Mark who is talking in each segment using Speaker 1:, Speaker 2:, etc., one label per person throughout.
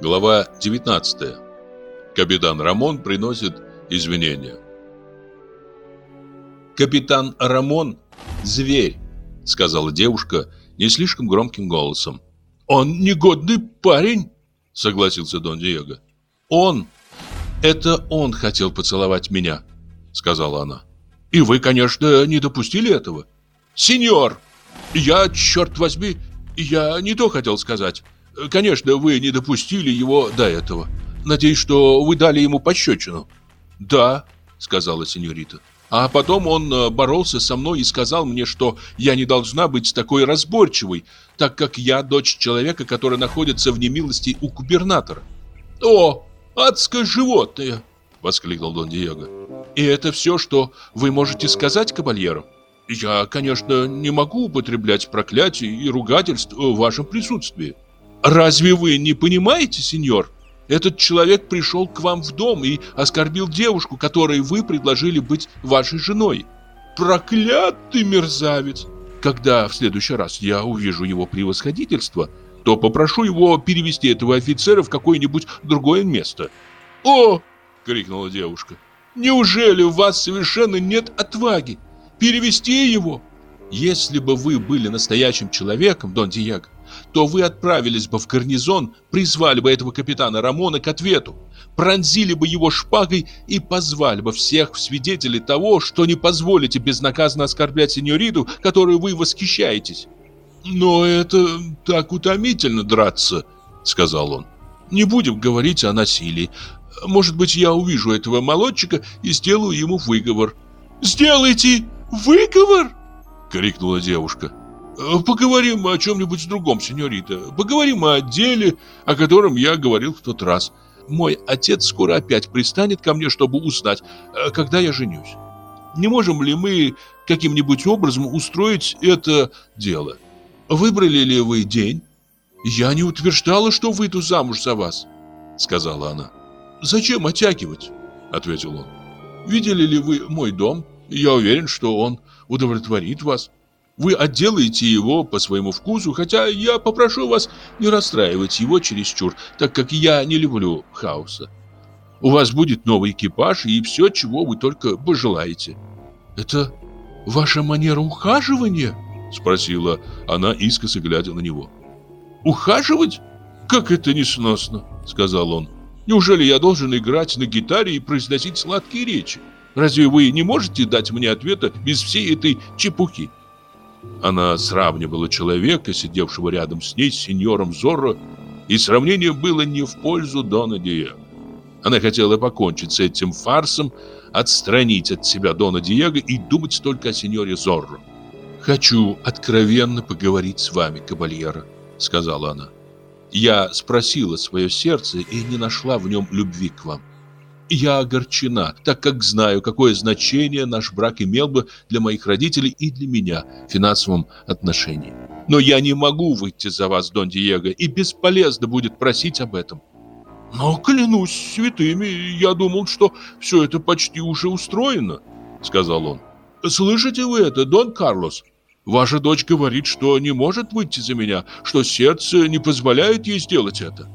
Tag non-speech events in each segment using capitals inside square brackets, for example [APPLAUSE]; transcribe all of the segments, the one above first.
Speaker 1: Глава 19. Капитан Рамон приносит извинения. Капитан Рамон – зверь, сказала девушка не слишком громким голосом. Он негодный парень, согласился Дон Диего. Он это он хотел поцеловать меня, сказала она. И вы, конечно, не допустили этого. Сеньор, я, черт возьми, я не то хотел сказать. Конечно, вы не допустили его до этого. Надеюсь, что вы дали ему пощечину. Да, сказала сеньорита. А потом он э, боролся со мной и сказал мне, что я не должна быть такой разборчивой, так как я дочь человека, который находится в немилости у губернатора. О, адское животное, воскликнул Дон Диего. И это все, что вы можете сказать кабальеру? Я, конечно, не могу употреблять проклятий и ругательств в вашем присутствии. Разве вы не понимаете, сеньор? Этот человек пришел к вам в дом и оскорбил девушку, которой вы предложили быть вашей женой. Проклятый мерзавец! Когда в следующий раз я увижу его превосходительство, то попрошу его перевести этого офицера в какое-нибудь другое место. О! крикнула девушка. Неужели у вас совершенно нет отваги перевести его? Если бы вы были настоящим человеком, Дон Диего, то вы отправились бы в гарнизон, призвали бы этого капитана Рамона к ответу, пронзили бы его шпагой и позвали бы всех свидетелей того, что не позволите безнаказанно оскорблять сеньориту, которую вы восхищаетесь. «Но это так утомительно драться», — сказал он. «Не будем говорить о насилии. Может быть, я увижу этого молодчика и сделаю ему выговор». «Сделайте выговор!» — крикнула девушка. Э, поговорим о чем-нибудь другом, сеньорита. Поговорим о деле, о котором я говорил в тот раз. Мой отец скоро опять пристанет ко мне, чтобы узнать, э, когда я женюсь. Не можем ли мы каким-нибудь образом устроить это дело? Выбрали ли вы день? Я не утверждала, что выйду замуж за вас, сказала она. Зачем оттягивать? ответил он. Видели ли вы мой дом? Я уверен, что он удовлетворит вас. Вы отделаете его по своему вкусу, хотя я попрошу вас не расстраивать его чересчур, так как я не люблю хаоса. У вас будет новый экипаж и все, чего вы только пожелаете. Это ваша манера ухаживания? Спросила она, искоса глядя на него. Ухаживать? Как это несносно, сказал он. Неужели я должен играть на гитаре и произносить сладкие речи? Разве вы не можете дать мне ответа без всей этой чепухи? Она сравнивала человека, сидевшего рядом с ней, с сеньором Зорро, и сравнение было не в пользу Дона Диего. Она хотела покончить с этим фарсом, отстранить от себя Дона Диего и думать только о сеньоре Зорро. «Хочу откровенно поговорить с вами, кабальера», — сказала она. «Я спросила свое сердце и не нашла в нем любви к вам. Я огорчена, так как знаю, какое значение наш брак имел бы для моих родителей и для меня в финансовом отношении. Но я не могу выйти за вас, Дон Диего, и бесполезно будет просить об этом. Но клянусь святыми, я думал, что все это почти уже устроено, сказал он. Слышите вы это, Дон Карлос? Ваша дочь говорит, что не может выйти за меня, что сердце не позволяет ей сделать это.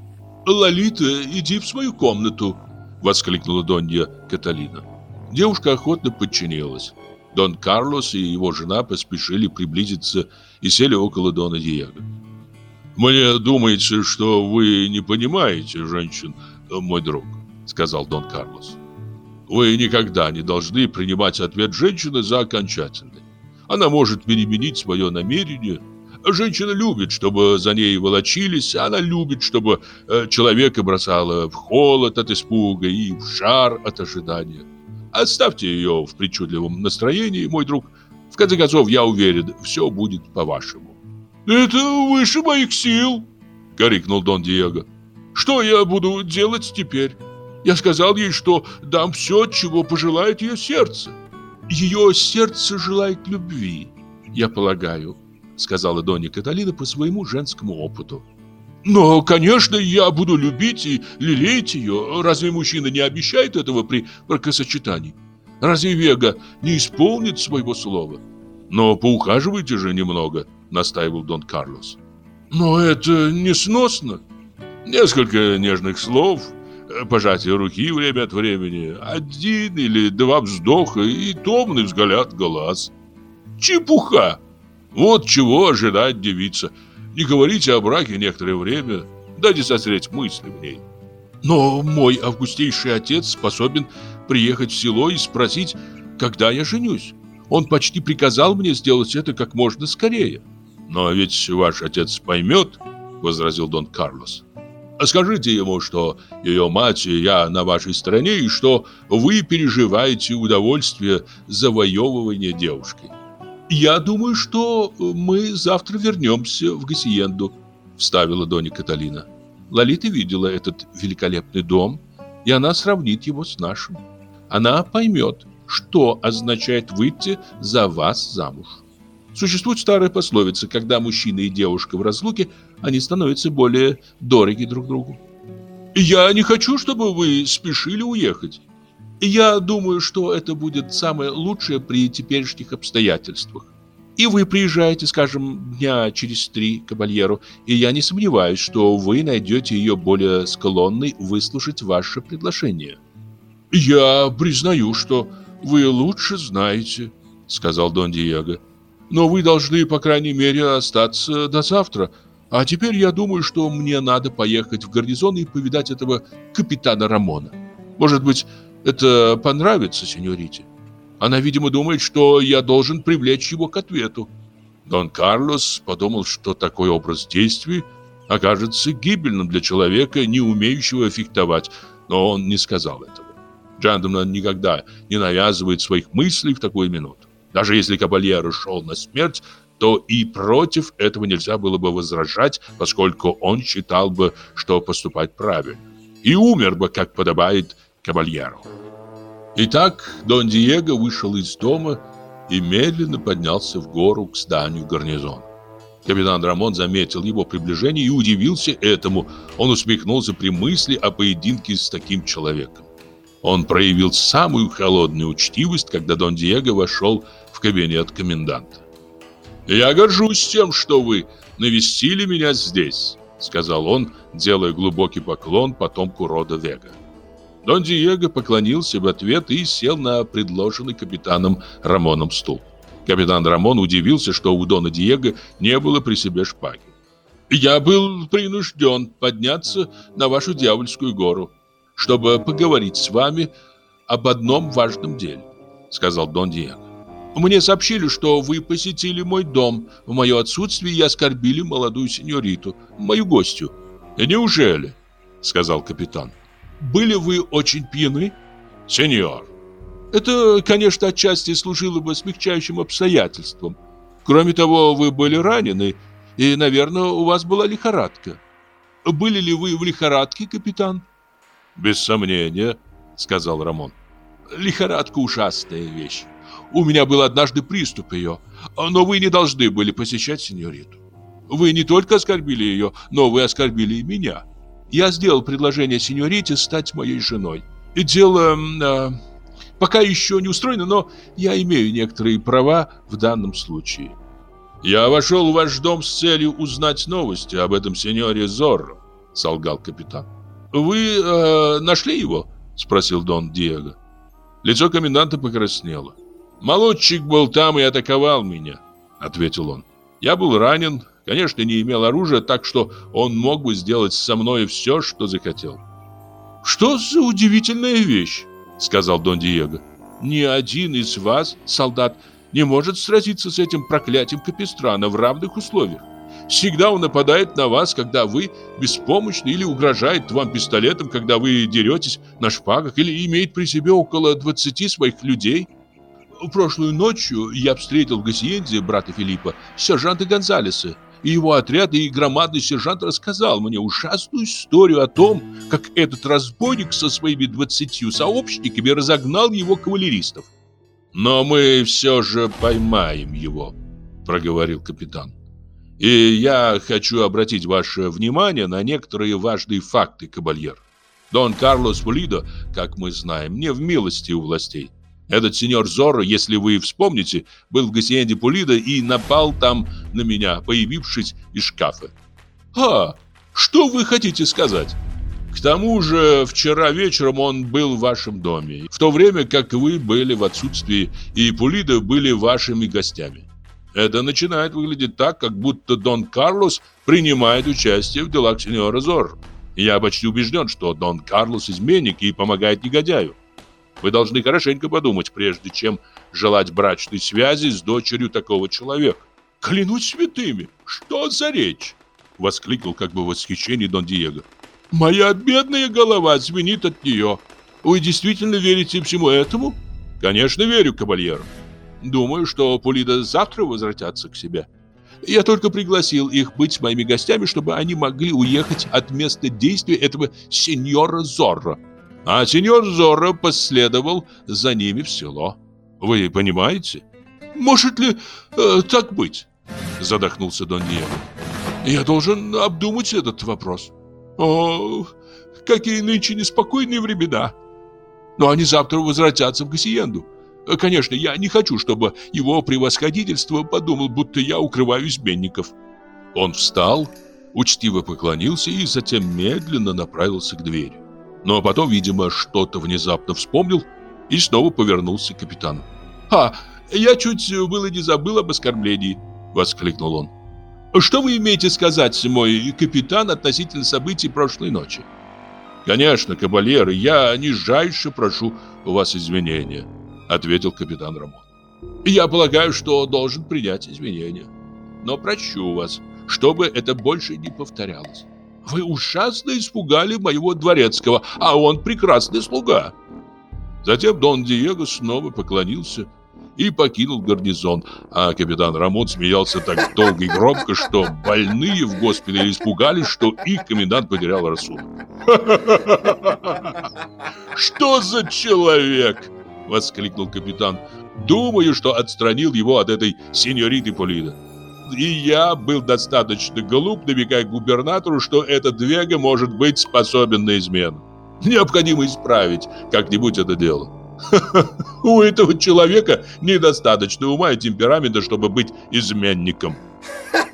Speaker 1: Лолита, иди в свою комнату, воскликнула Донья Каталина. Девушка охотно подчинилась. Дон Карлос и его жена поспешили приблизиться и сели около Дона Диего. «Мне думается, что вы не понимаете женщин, мой друг», — сказал Дон Карлос. «Вы никогда не должны принимать ответ женщины за окончательный. Она может переменить свое намерение, Женщина любит, чтобы за ней волочились, она любит, чтобы э, человека бросало в холод от испуга и в жар от ожидания. Оставьте ее в причудливом настроении, мой друг. В конце концов, я уверен, все будет по-вашему. «Это выше моих сил!» — крикнул Дон Диего. «Что я буду делать теперь? Я сказал ей, что дам все, чего пожелает ее сердце. Ее сердце желает любви, я полагаю сказала Донья Каталина по своему женскому опыту. Но, конечно, я буду любить и лелеять ее. Разве мужчина не обещает этого при бракосочетании? Разве Вега не исполнит своего слова? Но поухаживайте же немного, настаивал Дон Карлос. Но это несносно. Несколько нежных слов, пожатие руки время от времени, один или два вздоха и томный взгляд глаз. Чепуха! Вот чего ожидать девица. Не говорите о браке некоторое время, дайте созреть мысли в ней. Но мой августейший отец способен приехать в село и спросить, когда я женюсь. Он почти приказал мне сделать это как можно скорее. Но ведь ваш отец поймет, возразил Дон Карлос. Скажите ему, что ее мать и я на вашей стороне, и что вы переживаете удовольствие завоевывания девушки. Я думаю, что мы завтра вернемся в Гассиенду, вставила Донья Каталина. Лолита видела этот великолепный дом, и она сравнит его с нашим. Она поймет, что означает выйти за вас замуж. Существует старая пословица, когда мужчина и девушка в разлуке, они становятся более дороги друг другу. Я не хочу, чтобы вы спешили уехать. Я думаю, что это будет самое лучшее при теперешних обстоятельствах. И вы приезжаете, скажем, дня через три к Кабальеру, и я не сомневаюсь, что вы найдете ее более склонной выслушать ваше предложение. Я признаю, что вы лучше знаете, сказал Дон Диего. Но вы должны, по крайней мере, остаться до завтра. А теперь я думаю, что мне надо поехать в гарнизон и повидать этого капитана Рамона. Может быть, это понравится сеньорите? Она, видимо, думает, что я должен привлечь его к ответу. Дон Карлос подумал, что такой образ действий окажется гибельным для человека, не умеющего фехтовать, но он не сказал этого. Джентльмен никогда не навязывает своих мыслей в такую минуту. Даже если Кабальеро шел на смерть, то и против этого нельзя было бы возражать, поскольку он считал бы, что поступать правильно. И умер бы, как подобает Кабальеру. Итак, Дон Диего вышел из дома и медленно поднялся в гору к зданию гарнизона. Капитан Рамон заметил его приближение и удивился этому. Он усмехнулся при мысли о поединке с таким человеком. Он проявил самую холодную учтивость, когда Дон Диего вошел в кабинет коменданта. «Я горжусь тем, что вы навестили меня здесь», — сказал он, делая глубокий поклон потомку рода Вега. Дон Диего поклонился в ответ и сел на предложенный капитаном Рамоном стул. Капитан Рамон удивился, что у Дона Диего не было при себе шпаги. «Я был принужден подняться на вашу дьявольскую гору, чтобы поговорить с вами об одном важном деле», — сказал Дон Диего. «Мне сообщили, что вы посетили мой дом в мое отсутствие и оскорбили молодую сеньориту, мою гостью». «Неужели?» — сказал капитан. Были вы очень пьяны? Сеньор. Это, конечно, отчасти служило бы смягчающим обстоятельством. Кроме того, вы были ранены, и, наверное, у вас была лихорадка. Были ли вы в лихорадке, капитан? Без сомнения, сказал Рамон. Лихорадка ужасная вещь. У меня был однажды приступ ее, но вы не должны были посещать сеньориту. Вы не только оскорбили ее, но вы оскорбили и меня. Я сделал предложение сеньорите стать моей женой. И дело э, пока еще не устроено, но я имею некоторые права в данном случае. Я вошел в ваш дом с целью узнать новости об этом сеньоре Зорро, солгал капитан. Вы э, нашли его? спросил Дон Диего. Лицо коменданта покраснело. Молодчик был там и атаковал меня, ответил он. Я был ранен, Конечно, не имел оружия, так что он мог бы сделать со мной все, что захотел. «Что за удивительная вещь?» — сказал Дон Диего. «Ни один из вас, солдат, не может сразиться с этим проклятием Капистрана в равных условиях. Всегда он нападает на вас, когда вы беспомощны, или угрожает вам пистолетом, когда вы деретесь на шпагах, или имеет при себе около 20 своих людей. Прошлую ночью я встретил в Гассиенде брата Филиппа, сержанта Гонзалеса, и его отряд, и громадный сержант рассказал мне ужасную историю о том, как этот разбойник со своими двадцатью сообщниками разогнал его кавалеристов. «Но мы все же поймаем его», — проговорил капитан. «И я хочу обратить ваше внимание на некоторые важные факты, кабальер. Дон Карлос Пулидо, как мы знаем, не в милости у властей. Этот сеньор Зорро, если вы вспомните, был в Гассиенде Пулида и напал там на меня, появившись из шкафа. «А, Что вы хотите сказать? К тому же, вчера вечером он был в вашем доме, в то время как вы были в отсутствии, и Пулида были вашими гостями. Это начинает выглядеть так, как будто Дон Карлос принимает участие в делах сеньора Зор. Я почти убежден, что Дон Карлос изменник и помогает негодяю. Вы должны хорошенько подумать, прежде чем желать брачной связи с дочерью такого человека. Клянусь святыми, что за речь? Воскликнул как бы в восхищении Дон Диего. Моя бедная голова звенит от нее. Вы действительно верите всему этому? Конечно, верю, кавальер. Думаю, что Пулида завтра возвратятся к себе. Я только пригласил их быть моими гостями, чтобы они могли уехать от места действия этого сеньора Зорро. А сеньор Зорро последовал за ними в село. Вы понимаете? Может ли э, так быть? Задохнулся Дон Диего. Я должен обдумать этот вопрос. О, какие нынче неспокойные времена. Но они завтра возвратятся в Гассиенду. Конечно, я не хочу, чтобы его превосходительство подумал, будто я укрываю изменников. Он встал, учтиво поклонился и затем медленно направился к двери. Но потом, видимо, что-то внезапно вспомнил и снова повернулся к капитану. «А, я чуть было не забыл об оскорблении», — воскликнул он. «Что вы имеете сказать, мой капитан, относительно событий прошлой ночи?» «Конечно, кабальер, я нижайше прошу у вас извинения», ответил капитан Рамон. Я полагаю, что должен принять извинения. Но прощу вас, чтобы это больше не повторялось. Вы ужасно испугали моего дворецкого, а он прекрасный слуга. Затем Дон Диего снова поклонился и покинул гарнизон, а капитан Рамон смеялся так долго и громко, что больные в госпитале испугались, что их комендант потерял рассудок. «Что за человек?» — воскликнул капитан. «Думаю, что отстранил его от этой сеньориты Полида. И я был достаточно глуп, намекая губернатору, что этот Вега может быть способен на измену. Необходимо исправить как-нибудь это дело. [LAUGHS] У этого человека недостаточно ума и темперамента, чтобы быть изменником». [LAUGHS]